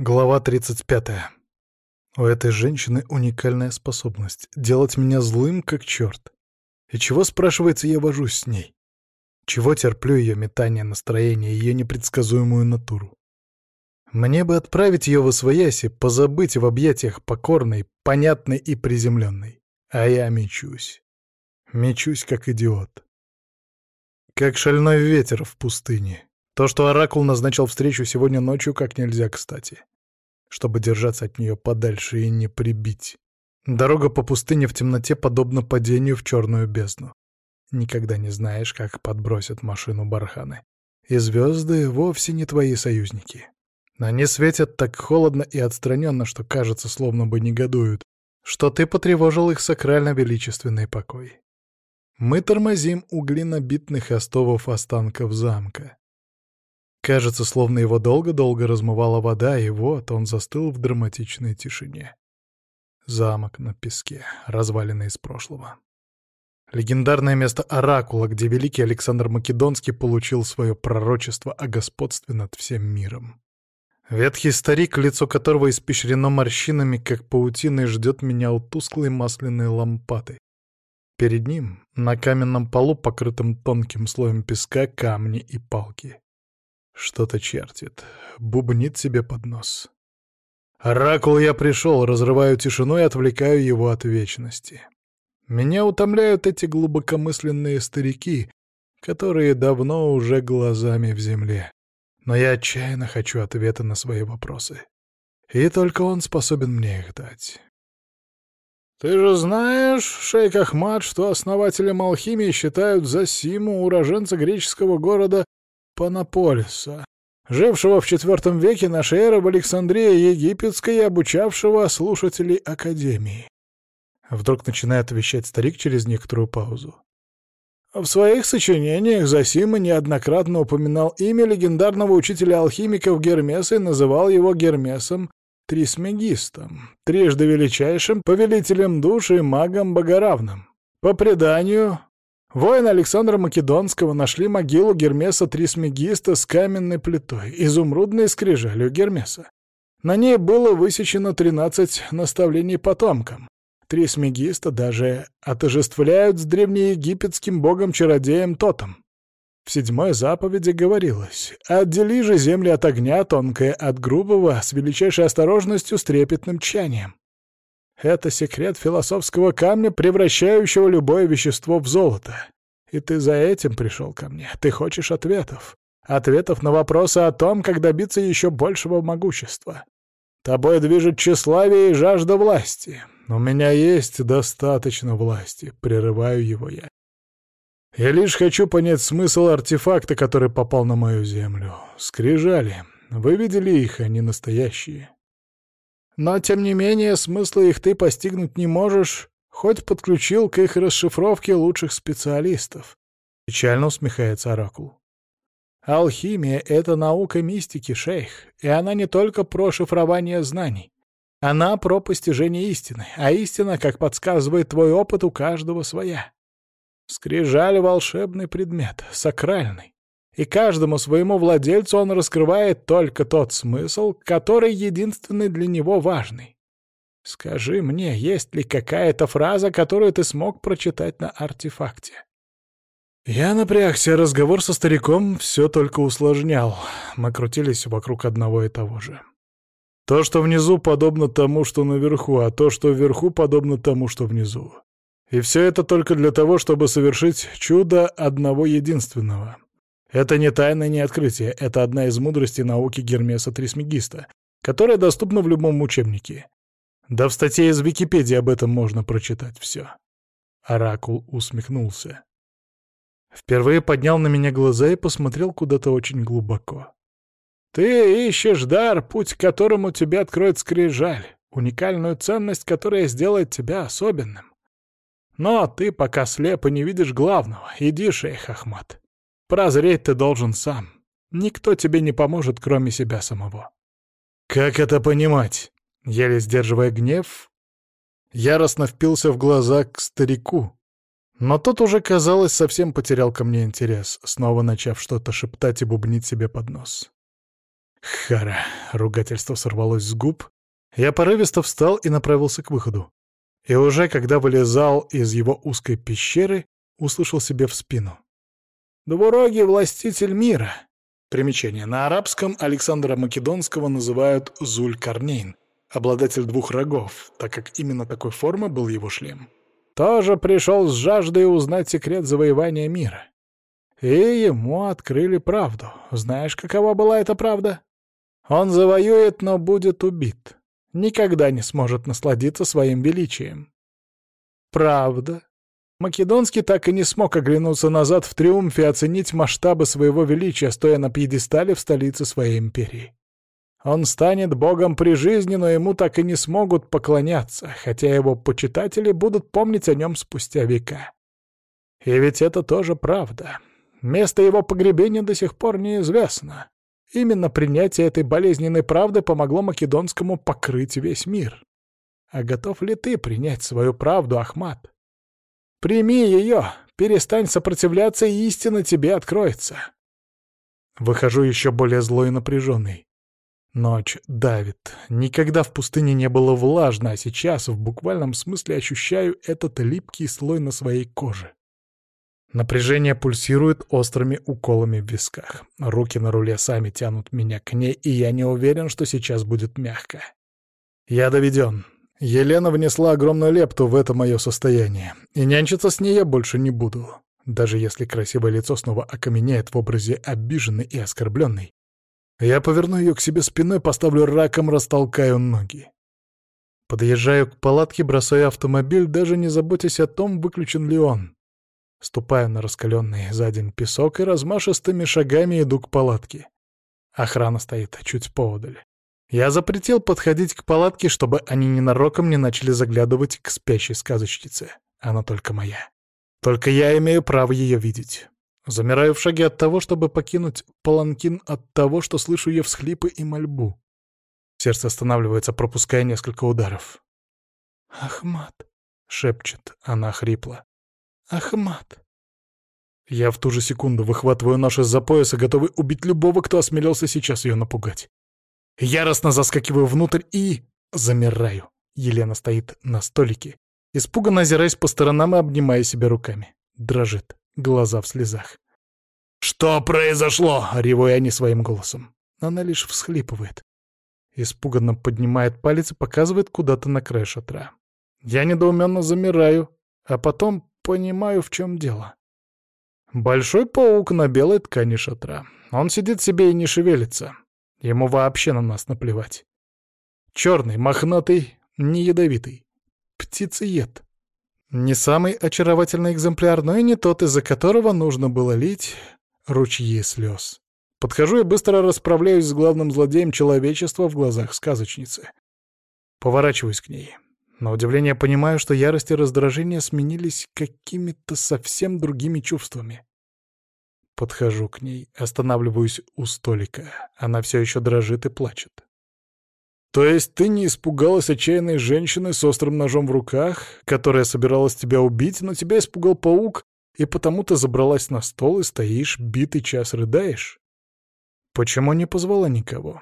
Глава 35. У этой женщины уникальная способность — делать меня злым, как черт. И чего, спрашивается, я вожусь с ней? Чего терплю ее метание настроения, ее непредсказуемую натуру? Мне бы отправить ее в освояси, позабыть в объятиях покорной, понятной и приземленной. А я мечусь. Мечусь, как идиот. Как шальной ветер в пустыне. То, что Оракул назначил встречу сегодня ночью, как нельзя кстати. Чтобы держаться от нее подальше и не прибить. Дорога по пустыне в темноте подобна падению в черную бездну. Никогда не знаешь, как подбросят машину барханы. И звезды вовсе не твои союзники. Они светят так холодно и отстраненно, что кажется, словно бы негодуют, что ты потревожил их сакрально-величественный покой. Мы тормозим у глинобитных остовов останков замка. Кажется, словно его долго-долго размывала вода, и вот он застыл в драматичной тишине. Замок на песке, развалины из прошлого. Легендарное место Оракула, где великий Александр Македонский получил свое пророчество о господстве над всем миром. Ветхий старик, лицо которого испещрено морщинами, как паутиной, ждет меня у тусклой масляной лампады. Перед ним, на каменном полу, покрытом тонким слоем песка, камни и палки. Что-то чертит, бубнит себе под нос. Оракул я пришел, разрываю тишину и отвлекаю его от вечности. Меня утомляют эти глубокомысленные старики, которые давно уже глазами в земле. Но я отчаянно хочу ответа на свои вопросы. И только он способен мне их дать. «Ты же знаешь, шейх Ахмад, что основателем алхимии считают Засиму, уроженца греческого города Панаполиса, жившего в IV веке нашей эры в Александрии Египетской и обучавшего слушателей Академии. Вдруг начинает вещать старик через некоторую паузу. В своих сочинениях Зосима неоднократно упоминал имя легендарного учителя алхимиков Гермеса и называл его Гермесом Трисмегистом, трижды величайшим повелителем души и магом богоравным. По преданию, Воины Александра Македонского нашли могилу Гермеса Трисмегиста с каменной плитой, изумрудной скрижалью Гермеса. На ней было высечено 13 наставлений потомкам. Трисмегиста даже отожествляют с древнеегипетским богом-чародеем Тотом. В седьмой заповеди говорилось «Отдели же земли от огня, тонкое от грубого, с величайшей осторожностью, с трепетным тчанием». Это секрет философского камня, превращающего любое вещество в золото. И ты за этим пришел ко мне. Ты хочешь ответов. Ответов на вопросы о том, как добиться еще большего могущества. Тобой движет тщеславие и жажда власти. У меня есть достаточно власти. Прерываю его я. Я лишь хочу понять смысл артефакта, который попал на мою землю. Скрижали. Вы видели их, они настоящие. Но, тем не менее, смысла их ты постигнуть не можешь, хоть подключил к их расшифровке лучших специалистов. Печально усмехается Оракул. Алхимия — это наука мистики, шейх, и она не только про шифрование знаний. Она про постижение истины, а истина, как подсказывает твой опыт, у каждого своя. Скрижаль — волшебный предмет, сакральный и каждому своему владельцу он раскрывает только тот смысл, который единственный для него важный. Скажи мне, есть ли какая-то фраза, которую ты смог прочитать на артефакте? Я напрягся, разговор со стариком все только усложнял. Мы крутились вокруг одного и того же. То, что внизу, подобно тому, что наверху, а то, что вверху, подобно тому, что внизу. И все это только для того, чтобы совершить чудо одного единственного — это не тайна, не открытие, это одна из мудростей науки Гермеса Трисмегиста, которая доступна в любом учебнике. Да в статье из Википедии об этом можно прочитать все. Оракул усмехнулся. Впервые поднял на меня глаза и посмотрел куда-то очень глубоко. «Ты ищешь дар, путь к которому тебе откроет скрижаль, уникальную ценность, которая сделает тебя особенным. Но ты пока слеп и не видишь главного. Иди, шейх Ахмат. Прозреть ты должен сам. Никто тебе не поможет, кроме себя самого. Как это понимать? Еле сдерживая гнев, яростно впился в глаза к старику. Но тот уже, казалось, совсем потерял ко мне интерес, снова начав что-то шептать и бубнить себе под нос. Хара. Ругательство сорвалось с губ. Я порывисто встал и направился к выходу. И уже когда вылезал из его узкой пещеры, услышал себе в спину. «Двурогий властитель мира!» Примечание. На арабском Александра Македонского называют Зуль-Карнейн, обладатель двух рогов, так как именно такой формы был его шлем. Тоже пришел с жаждой узнать секрет завоевания мира. И ему открыли правду. Знаешь, какова была эта правда? Он завоюет, но будет убит. Никогда не сможет насладиться своим величием. Правда. Македонский так и не смог оглянуться назад в триумфе и оценить масштабы своего величия, стоя на пьедестале в столице своей империи. Он станет богом при жизни, но ему так и не смогут поклоняться, хотя его почитатели будут помнить о нем спустя века. И ведь это тоже правда. Место его погребения до сих пор неизвестно. Именно принятие этой болезненной правды помогло Македонскому покрыть весь мир. А готов ли ты принять свою правду, Ахмат? Прими ее, перестань сопротивляться, и истина тебе откроется. Выхожу еще более злой и напряженный. Ночь давит. Никогда в пустыне не было влажно, а сейчас в буквальном смысле ощущаю этот липкий слой на своей коже. Напряжение пульсирует острыми уколами в висках. Руки на руле сами тянут меня к ней, и я не уверен, что сейчас будет мягко. Я доведен. Елена внесла огромную лепту в это мое состояние, и нянчиться с ней я больше не буду. Даже если красивое лицо снова окаменеет в образе обиженной и оскорбленной, я поверну ее к себе спиной, поставлю раком, растолкаю ноги. Подъезжаю к палатке, бросаю автомобиль, даже не заботясь о том, выключен ли он. Ступаю на раскаленный за день песок и размашистыми шагами иду к палатке. Охрана стоит чуть поодаль. Я запретил подходить к палатке, чтобы они ненароком не начали заглядывать к спящей сказочнице. Она только моя. Только я имею право ее видеть. Замираю в шаге от того, чтобы покинуть паланкин от того, что слышу ее всхлипы и мольбу. Сердце останавливается, пропуская несколько ударов. «Ахмат», — шепчет она хрипло. Ахмат. Я в ту же секунду выхватываю нож из-за пояса, готовый убить любого, кто осмелился сейчас ее напугать. Яростно заскакиваю внутрь и... замираю. Елена стоит на столике, испуганно озираясь по сторонам и обнимая себя руками. Дрожит, глаза в слезах. «Что произошло?» — реву я не своим голосом. Она лишь всхлипывает. Испуганно поднимает палец и показывает куда-то на край шатра. Я недоуменно замираю, а потом понимаю, в чем дело. Большой паук на белой ткани шатра. Он сидит себе и не шевелится. Ему вообще на нас наплевать. Черный, мохнатый, не ядовитый. Птицеед. Не самый очаровательный экземпляр, но и не тот, из-за которого нужно было лить ручьи слез. Подхожу и быстро расправляюсь с главным злодеем человечества в глазах сказочницы. Поворачиваюсь к ней. На удивление понимаю, что ярость и раздражение сменились какими-то совсем другими чувствами. Подхожу к ней, останавливаюсь у столика. Она все еще дрожит и плачет. «То есть ты не испугалась отчаянной женщины с острым ножом в руках, которая собиралась тебя убить, но тебя испугал паук, и потому ты забралась на стол и стоишь, битый час рыдаешь? Почему не позвала никого?»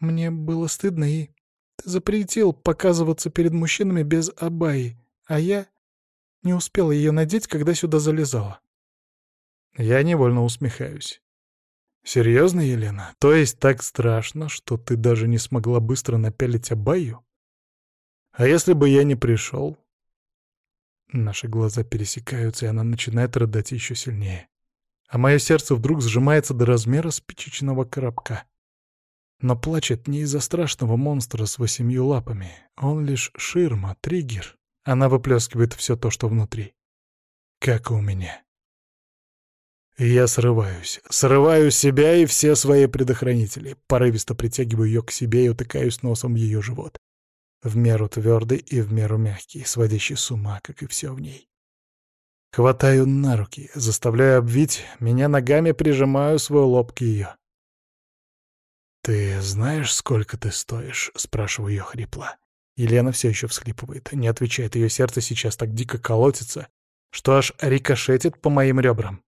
«Мне было стыдно и ты запретил показываться перед мужчинами без абайи, а я не успела ее надеть, когда сюда залезала. Я невольно усмехаюсь. Серьезно, Елена? То есть так страшно, что ты даже не смогла быстро напялить абайю? А если бы я не пришел? Наши глаза пересекаются, и она начинает рыдать еще сильнее. А мое сердце вдруг сжимается до размера спичечного коробка. Но плачет не из-за страшного монстра с восемью лапами. Он лишь ширма, триггер. Она выплескивает все то, что внутри. Как и у меня. Я срываюсь. Срываю себя и все свои предохранители. Порывисто притягиваю ее к себе и утыкаюсь носом в ее живот. В меру твердый и в меру мягкий, сводящий с ума, как и все в ней. Хватаю на руки, заставляю обвить, меня ногами прижимаю свой лоб к ее. «Ты знаешь, сколько ты стоишь?» — спрашиваю ее хрипло. Елена все еще всхлипывает, не отвечает. Ее сердце сейчас так дико колотится, что аж рикошетит по моим ребрам.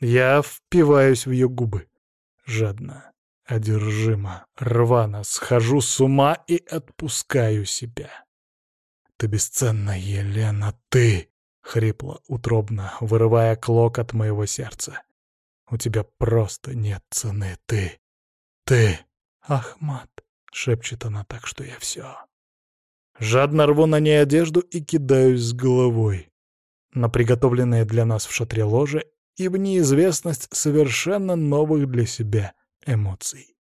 Я впиваюсь в ее губы. Жадно. одержимо, рвано, схожу с ума и отпускаю себя. Ты бесценна, Елена, ты! Хрипло, утробно, вырывая клок от моего сердца. У тебя просто нет цены, ты! Ты! Ахмат! Шепчет она так, что я все. Жадно рву на ней одежду и кидаюсь с головой. На приготовленное для нас в шатре ложе и в неизвестность совершенно новых для себя эмоций.